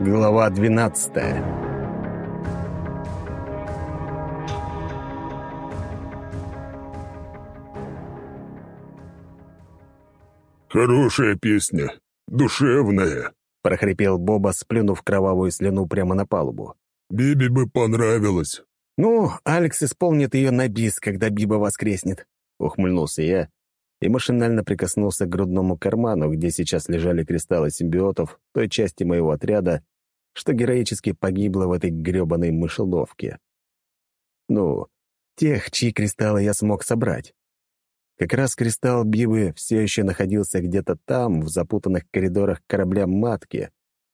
Глава двенадцатая «Хорошая песня, душевная», — прохрипел Боба, сплюнув кровавую слюну прямо на палубу. «Биби бы понравилось». «Ну, Алекс исполнит ее на бис, когда Биба воскреснет», — ухмыльнулся я и машинально прикоснулся к грудному карману, где сейчас лежали кристаллы симбиотов той части моего отряда, что героически погибла в этой грёбаной мышеловке. Ну, тех, чьи кристаллы я смог собрать. Как раз кристалл Бивы все еще находился где-то там, в запутанных коридорах корабля-матки,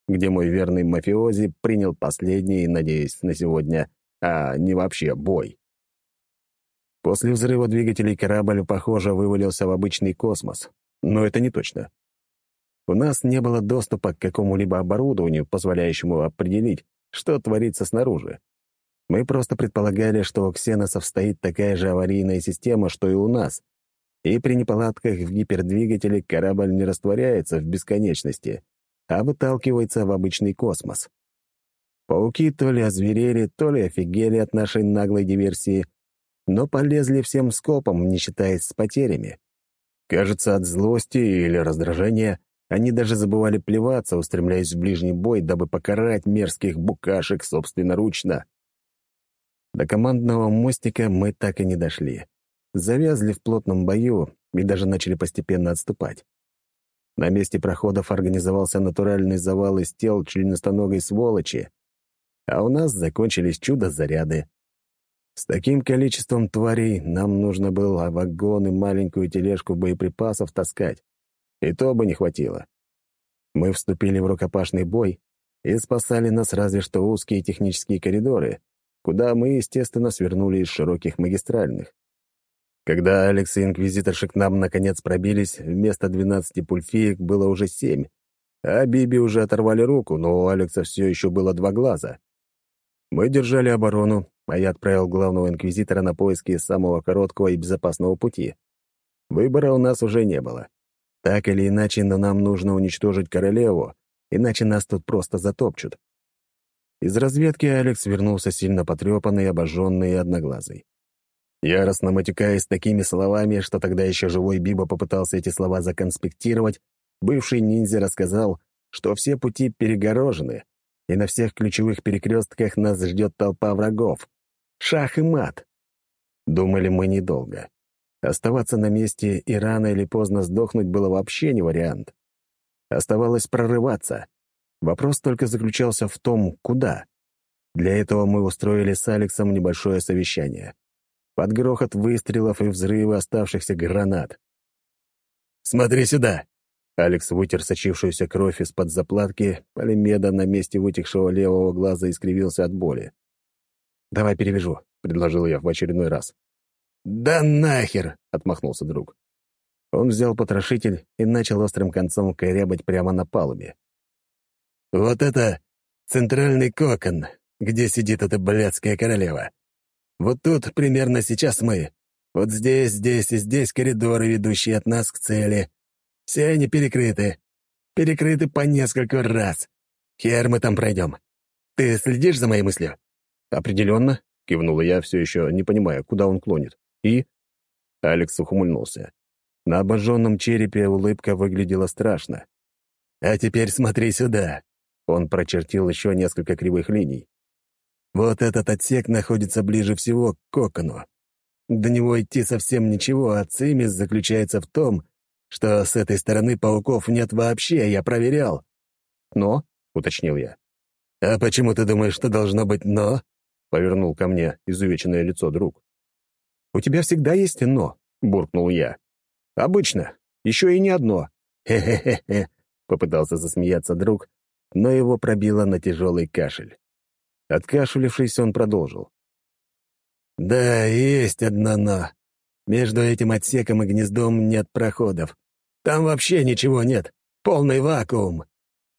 где мой верный мафиози принял последний, надеюсь, на сегодня, а не вообще бой. После взрыва двигателей корабль, похоже, вывалился в обычный космос. Но это не точно. У нас не было доступа к какому-либо оборудованию, позволяющему определить, что творится снаружи. Мы просто предполагали, что у ксеносов стоит такая же аварийная система, что и у нас. И при неполадках в гипердвигателе корабль не растворяется в бесконечности, а выталкивается в обычный космос. Пауки то ли озверели, то ли офигели от нашей наглой диверсии, но полезли всем скопом, не считаясь с потерями. Кажется, от злости или раздражения они даже забывали плеваться, устремляясь в ближний бой, дабы покарать мерзких букашек собственноручно. До командного мостика мы так и не дошли. Завязли в плотном бою и даже начали постепенно отступать. На месте проходов организовался натуральный завал из тел членистоногой сволочи, а у нас закончились чудо-заряды. С таким количеством тварей нам нужно было вагон и маленькую тележку боеприпасов таскать. И то бы не хватило. Мы вступили в рукопашный бой, и спасали нас разве что узкие технические коридоры, куда мы, естественно, свернули из широких магистральных. Когда Алекс и Инквизиторши к нам наконец пробились, вместо двенадцати пульфиек было уже семь, а Биби уже оторвали руку, но у Алекса все еще было два глаза. Мы держали оборону, а я отправил главного инквизитора на поиски самого короткого и безопасного пути. Выбора у нас уже не было. Так или иначе, но нам нужно уничтожить королеву, иначе нас тут просто затопчут. Из разведки Алекс вернулся сильно потрепанный, обожженный и одноглазый. Яростно матюкаясь такими словами, что тогда еще живой Биба попытался эти слова законспектировать, бывший ниндзя рассказал, что все пути перегорожены, и на всех ключевых перекрестках нас ждет толпа врагов. Шах и мат. Думали мы недолго. Оставаться на месте и рано или поздно сдохнуть было вообще не вариант. Оставалось прорываться. Вопрос только заключался в том, куда. Для этого мы устроили с Алексом небольшое совещание. Под грохот выстрелов и взрывы оставшихся гранат. «Смотри сюда!» Алекс вытер сочившуюся кровь из-под заплатки, полимеда на месте вытекшего левого глаза искривился от боли. «Давай перевяжу», — предложил я в очередной раз. «Да нахер!» — отмахнулся друг. Он взял потрошитель и начал острым концом корябать прямо на палубе. «Вот это центральный кокон, где сидит эта блядская королева. Вот тут примерно сейчас мы. Вот здесь, здесь и здесь коридоры, ведущие от нас к цели. Все они перекрыты. Перекрыты по несколько раз. Хер мы там пройдем. Ты следишь за моей мыслью?» «Определенно», — кивнула я, все еще не понимая, куда он клонит. «И?» Алекс ухмыльнулся. На обожженном черепе улыбка выглядела страшно. «А теперь смотри сюда!» Он прочертил еще несколько кривых линий. «Вот этот отсек находится ближе всего к кокону. До него идти совсем ничего, а цимис заключается в том, что с этой стороны пауков нет вообще, я проверял». «Но?» — уточнил я. «А почему ты думаешь, что должно быть «но»?» — повернул ко мне изувеченное лицо друг. «У тебя всегда есть «но», — буркнул я. «Обычно. Еще и не одно». «Хе-хе-хе-хе», — попытался засмеяться друг, но его пробило на тяжелый кашель. Откашлившись, он продолжил. «Да, есть одно «но». Между этим отсеком и гнездом нет проходов. Там вообще ничего нет. Полный вакуум.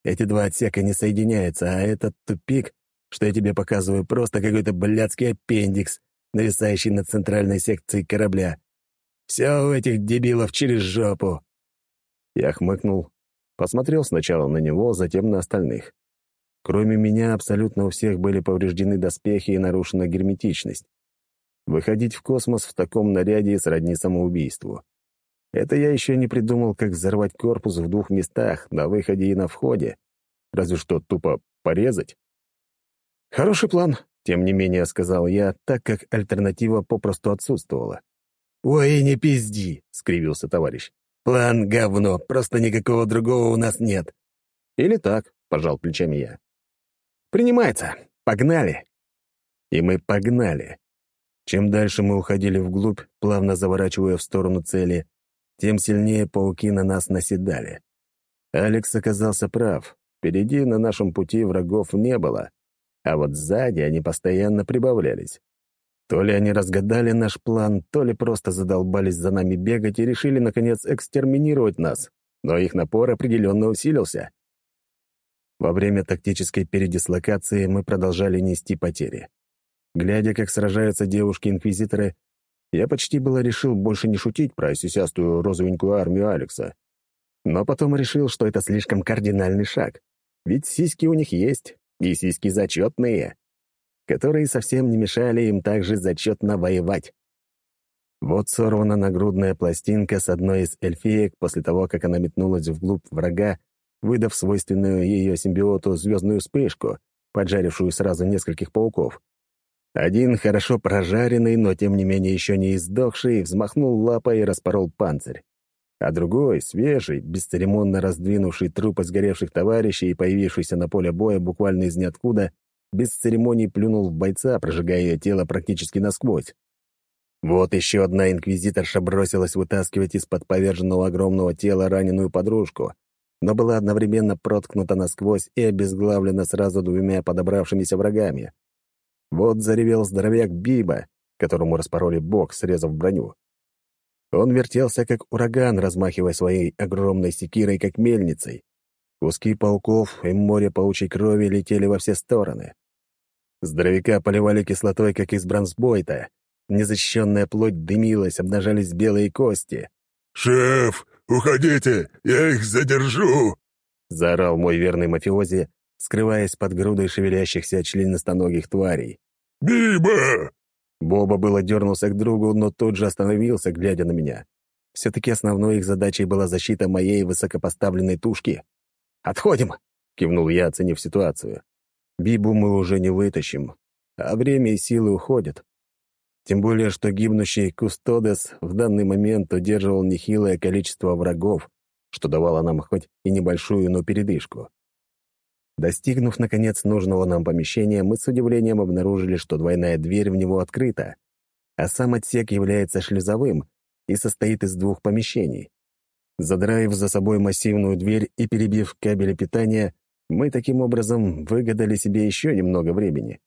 Эти два отсека не соединяются, а этот тупик, что я тебе показываю, просто какой-то блядский аппендикс, нависающий над центральной секцией корабля. Все у этих дебилов через жопу. Я хмыкнул, посмотрел сначала на него, затем на остальных. Кроме меня, абсолютно у всех были повреждены доспехи и нарушена герметичность. Выходить в космос в таком наряде сродни самоубийству. Это я еще не придумал, как взорвать корпус в двух местах, на выходе и на входе. Разве что тупо порезать. «Хороший план», — тем не менее сказал я, так как альтернатива попросту отсутствовала. «Ой, не пизди», — скривился товарищ. «План — говно, просто никакого другого у нас нет». «Или так», — пожал плечами я. «Принимается. Погнали». И мы погнали. Чем дальше мы уходили вглубь, плавно заворачивая в сторону цели, тем сильнее пауки на нас наседали. Алекс оказался прав. Впереди на нашем пути врагов не было, а вот сзади они постоянно прибавлялись. То ли они разгадали наш план, то ли просто задолбались за нами бегать и решили, наконец, экстерминировать нас, но их напор определенно усилился. Во время тактической передислокации мы продолжали нести потери. Глядя, как сражаются девушки-инквизиторы, я почти было решил больше не шутить про сисястую розовенькую армию Алекса. Но потом решил, что это слишком кардинальный шаг. Ведь сиськи у них есть, и сиськи зачетные, которые совсем не мешали им также зачетно воевать. Вот сорвана нагрудная пластинка с одной из эльфиек после того, как она метнулась вглубь врага, выдав свойственную ее симбиоту звездную вспышку, поджарившую сразу нескольких пауков. Один, хорошо прожаренный, но тем не менее еще не издохший, взмахнул лапой и распорол панцирь. А другой, свежий, бесцеремонно раздвинувший трупы сгоревших товарищей и появившийся на поле боя буквально из ниоткуда, без церемоний плюнул в бойца, прожигая ее тело практически насквозь. Вот еще одна инквизиторша бросилась вытаскивать из-под поверженного огромного тела раненую подружку, но была одновременно проткнута насквозь и обезглавлена сразу двумя подобравшимися врагами. Вот заревел здоровяк Биба, которому распороли бок, срезав броню. Он вертелся, как ураган, размахивая своей огромной секирой, как мельницей. Куски пауков и море паучьей крови летели во все стороны. Здоровяка поливали кислотой, как из бронзбойта. Незащищенная плоть дымилась, обнажались белые кости. «Шеф, уходите, я их задержу!» — заорал мой верный мафиози, скрываясь под грудой шевелящихся членистоногих тварей. «Биба!» Боба было дернулся к другу, но тут же остановился, глядя на меня. Все-таки основной их задачей была защита моей высокопоставленной тушки. «Отходим!» — кивнул я, оценив ситуацию. «Бибу мы уже не вытащим, а время и силы уходят. Тем более, что гибнущий Кустодес в данный момент удерживал нехилое количество врагов, что давало нам хоть и небольшую, но передышку. Достигнув, наконец, нужного нам помещения, мы с удивлением обнаружили, что двойная дверь в него открыта, а сам отсек является шлюзовым и состоит из двух помещений. Задраив за собой массивную дверь и перебив кабели питания, мы таким образом выгадали себе еще немного времени.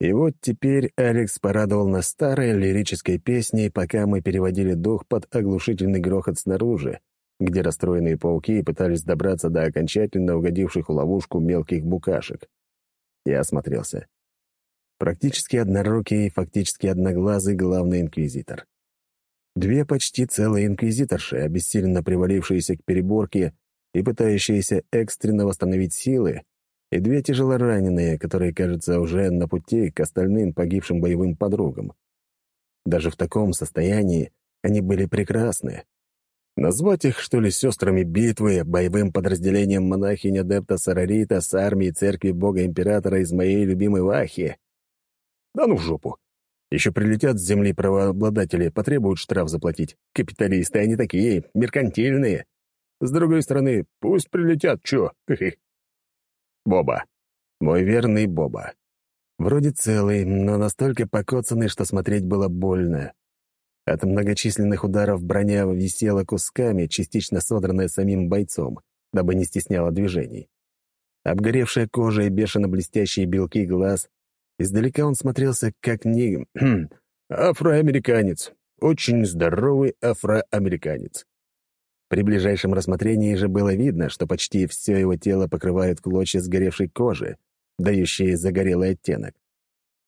И вот теперь Алекс порадовал нас старой лирической песней, пока мы переводили дух под оглушительный грохот снаружи, где расстроенные пауки пытались добраться до окончательно угодивших в ловушку мелких букашек. Я осмотрелся. Практически однорукий фактически одноглазый главный инквизитор. Две почти целые инквизиторши, обессиленно привалившиеся к переборке и пытающиеся экстренно восстановить силы, и две тяжелораненые, которые, кажется, уже на пути к остальным погибшим боевым подругам. Даже в таком состоянии они были прекрасны. Назвать их, что ли, сестрами битвы, боевым подразделением монахинь адепта Сарарита с армией церкви бога-императора из моей любимой Вахи? Да ну в жопу. Еще прилетят с земли правообладатели, потребуют штраф заплатить. Капиталисты они такие, меркантильные. С другой стороны, пусть прилетят, чё? Боба. Мой верный Боба. Вроде целый, но настолько покоцанный, что смотреть было больно. От многочисленных ударов броня висела кусками, частично содранная самим бойцом, дабы не стесняла движений. Обгоревшая кожа и бешено блестящие белки глаз. Издалека он смотрелся как не... афроамериканец. Очень здоровый афроамериканец. При ближайшем рассмотрении же было видно, что почти все его тело покрывают клочья сгоревшей кожи, дающие загорелый оттенок.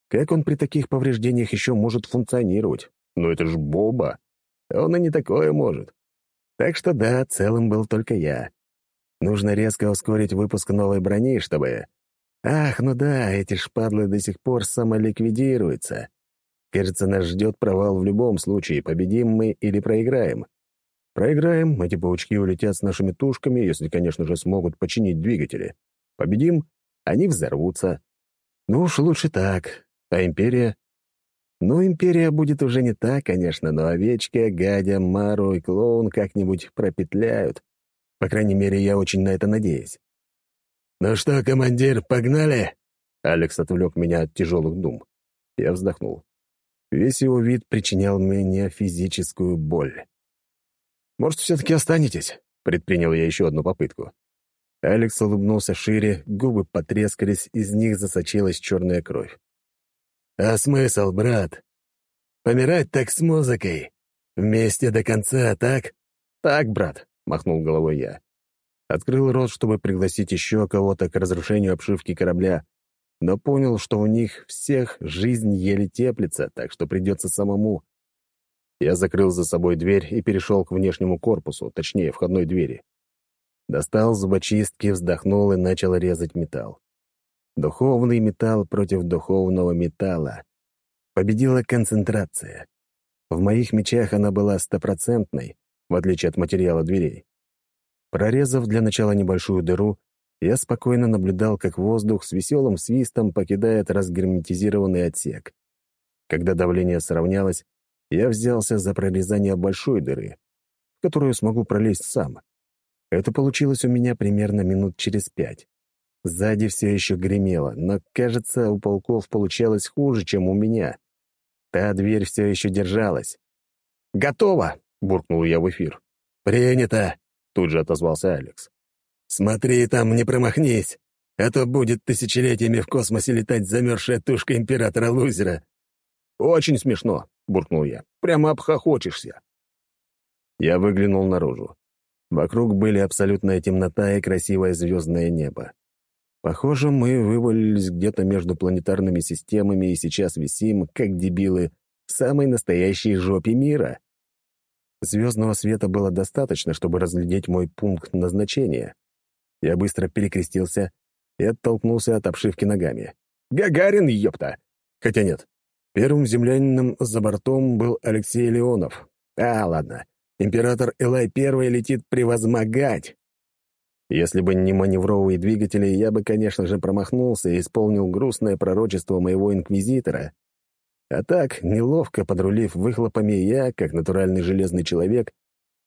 Как он при таких повреждениях еще может функционировать? Ну это ж Боба. Он и не такое может. Так что да, целым был только я. Нужно резко ускорить выпуск новой брони, чтобы... Ах, ну да, эти шпадлы до сих пор самоликвидируются. Кажется, нас ждет провал в любом случае, победим мы или проиграем. Проиграем, эти паучки улетят с нашими тушками, если, конечно же, смогут починить двигатели. Победим, они взорвутся. Ну уж лучше так. А империя? Ну, империя будет уже не та, конечно, но овечка, гадя, Мару и клоун как-нибудь пропетляют. По крайней мере, я очень на это надеюсь. «Ну что, командир, погнали?» Алекс отвлек меня от тяжелых дум. Я вздохнул. Весь его вид причинял мне физическую боль. «Может, все-таки останетесь?» — предпринял я еще одну попытку. Алекс улыбнулся шире, губы потрескались, из них засочилась черная кровь. «А смысл, брат? Помирать так с музыкой. Вместе до конца, так?» «Так, брат», — махнул головой я. Открыл рот, чтобы пригласить еще кого-то к разрушению обшивки корабля, но понял, что у них всех жизнь еле теплится, так что придется самому. Я закрыл за собой дверь и перешел к внешнему корпусу, точнее, входной двери. Достал зубочистки, вздохнул и начал резать металл. Духовный металл против духовного металла. Победила концентрация. В моих мечах она была стопроцентной, в отличие от материала дверей. Прорезав для начала небольшую дыру, я спокойно наблюдал, как воздух с веселым свистом покидает разгерметизированный отсек. Когда давление сравнялось, я взялся за прорезание большой дыры, в которую смогу пролезть сам. Это получилось у меня примерно минут через пять. Сзади все еще гремело, но, кажется, у полков получалось хуже, чем у меня. Та дверь все еще держалась. «Готово!» — буркнул я в эфир. «Принято!» — тут же отозвался Алекс. «Смотри там, не промахнись, а то будет тысячелетиями в космосе летать замерзшая тушка императора-лузера». «Очень смешно», — буркнул я. «Прямо обхохочешься». Я выглянул наружу. Вокруг были абсолютная темнота и красивое звездное небо. Похоже, мы вывалились где-то между планетарными системами и сейчас висим, как дебилы, в самой настоящей жопе мира. Звездного света было достаточно, чтобы разглядеть мой пункт назначения. Я быстро перекрестился и оттолкнулся от обшивки ногами. «Гагарин, ёпта!» Хотя нет. Первым землянином за бортом был Алексей Леонов. А, ладно. Император Элай Первый летит превозмогать. Если бы не маневровые двигатели, я бы, конечно же, промахнулся и исполнил грустное пророчество моего инквизитора. А так, неловко подрулив выхлопами, я, как натуральный железный человек,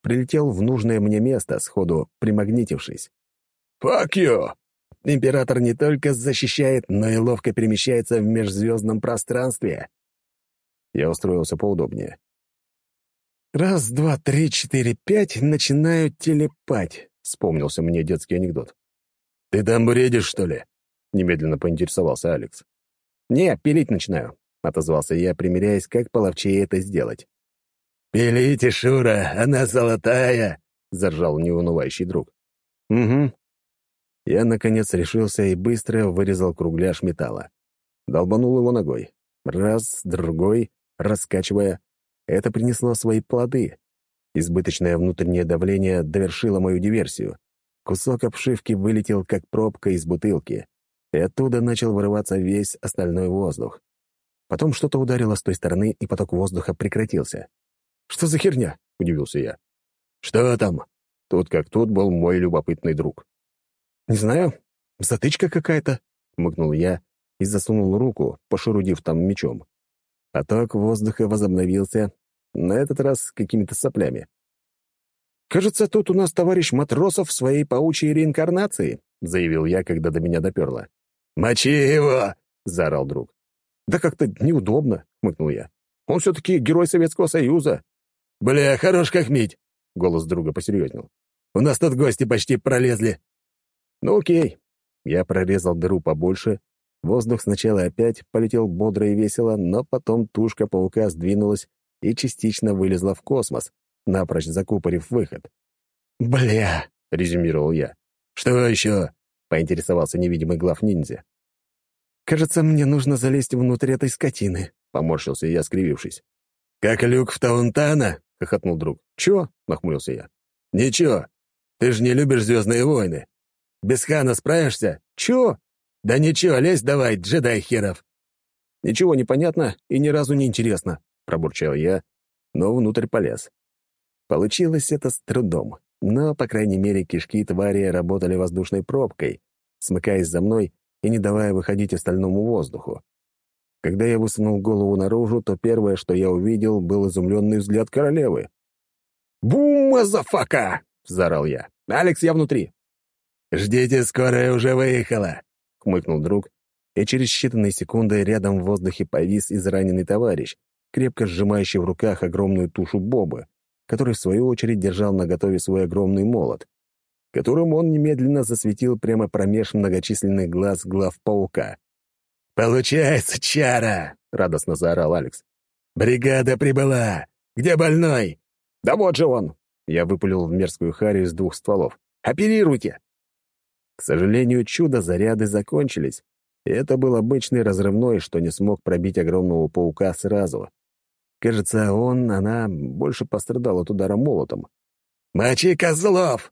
прилетел в нужное мне место, сходу примагнитившись. «Fuck you!» Император не только защищает, но и ловко перемещается в межзвездном пространстве. Я устроился поудобнее. «Раз, два, три, четыре, пять, начинаю телепать», — вспомнился мне детский анекдот. «Ты там бредишь, что ли?» — немедленно поинтересовался Алекс. «Не, пилить начинаю», — отозвался я, примеряясь, как половчее это сделать. «Пилите, Шура, она золотая!» — заржал неунывающий друг. «Угу». Я, наконец, решился и быстро вырезал кругляш металла. Долбанул его ногой. Раз, другой, раскачивая. Это принесло свои плоды. Избыточное внутреннее давление довершило мою диверсию. Кусок обшивки вылетел, как пробка из бутылки, и оттуда начал вырываться весь остальной воздух. Потом что-то ударило с той стороны, и поток воздуха прекратился. «Что за херня?» — удивился я. «Что там?» Тут как тут был мой любопытный друг. «Не знаю, затычка какая-то», — мыкнул я и засунул руку, пошурудив там мечом. Поток воздуха возобновился, на этот раз с какими-то соплями. «Кажется, тут у нас товарищ Матросов в своей паучьей реинкарнации», — заявил я, когда до меня доперло. «Мочи его!» — заорал друг. «Да как-то неудобно», — хмыкнул я. «Он все-таки герой Советского Союза». «Бля, хорош как мить!» — голос друга посерьезнел. «У нас тут гости почти пролезли». «Ну окей». Я прорезал дыру побольше Воздух сначала опять полетел бодро и весело, но потом тушка паука сдвинулась и частично вылезла в космос, напрочь закупорив выход. «Бля!» — резюмировал я. «Что еще?» — поинтересовался невидимый глав ниндзя. «Кажется, мне нужно залезть внутрь этой скотины», — поморщился я, скривившись. «Как люк в Таунтана?» — хохотнул друг. «Чё?» — нахмурился я. «Ничего, ты же не любишь «Звездные войны». Без Хана справишься? Чё? Да ничего, лезь давай, джедай херов!» «Ничего не понятно и ни разу не интересно», — пробурчал я, но внутрь полез. Получилось это с трудом, но, по крайней мере, кишки твари работали воздушной пробкой, смыкаясь за мной и не давая выходить остальному воздуху. Когда я высунул голову наружу, то первое, что я увидел, был изумленный взгляд королевы. «Бум, мазафака!» — заорал я. «Алекс, я внутри!» «Ждите, скорая уже выехала!» — хмыкнул друг, и через считанные секунды рядом в воздухе повис израненный товарищ, крепко сжимающий в руках огромную тушу Бобы, который, в свою очередь, держал наготове свой огромный молот, которым он немедленно засветил прямо промеж многочисленных глаз главпаука. «Получается, чара!» — радостно заорал Алекс. «Бригада прибыла! Где больной?» «Да вот же он!» — я выпулил в мерзкую харю из двух стволов. «Оперируйте!» К сожалению, чудо-заряды закончились, это был обычный разрывной, что не смог пробить огромного паука сразу. Кажется, он, она больше пострадал от удара молотом. «Мочи козлов!»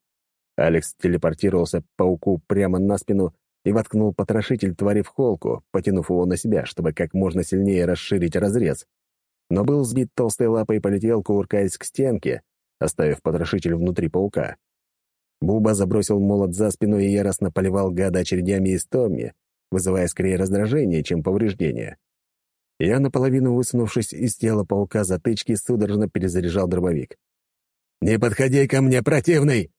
Алекс телепортировался пауку прямо на спину и воткнул потрошитель твари в холку, потянув его на себя, чтобы как можно сильнее расширить разрез. Но был сбит толстой лапой и полетел, кувыркаясь к стенке, оставив потрошитель внутри паука. Буба забросил молот за спину и яростно поливал гада очередями из Томми, вызывая скорее раздражение, чем повреждение. Я, наполовину высунувшись из тела паука затычки, судорожно перезаряжал дробовик. «Не подходи ко мне, противный!»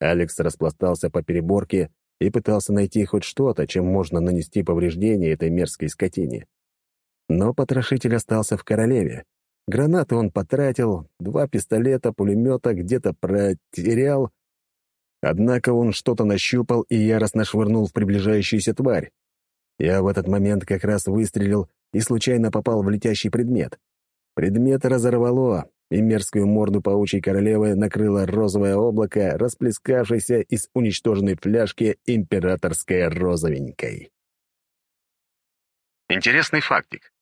Алекс распластался по переборке и пытался найти хоть что-то, чем можно нанести повреждение этой мерзкой скотине. Но потрошитель остался в королеве. Гранаты он потратил, два пистолета, пулемета где-то протерял. Однако он что-то нащупал и яростно швырнул в приближающуюся тварь. Я в этот момент как раз выстрелил и случайно попал в летящий предмет. Предмет разорвало, и мерзкую морду паучьей королевы накрыло розовое облако, расплескавшееся из уничтоженной фляжки императорской розовенькой. Интересный фактик.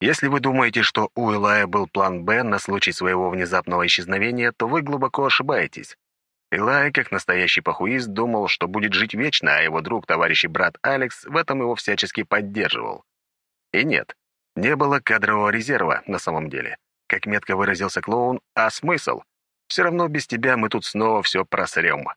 Если вы думаете, что у Илая был план «Б» на случай своего внезапного исчезновения, то вы глубоко ошибаетесь. Илай, как настоящий похуист, думал, что будет жить вечно, а его друг, товарищ и брат Алекс в этом его всячески поддерживал. И нет, не было кадрового резерва на самом деле. Как метко выразился клоун, а смысл? Все равно без тебя мы тут снова все просрем.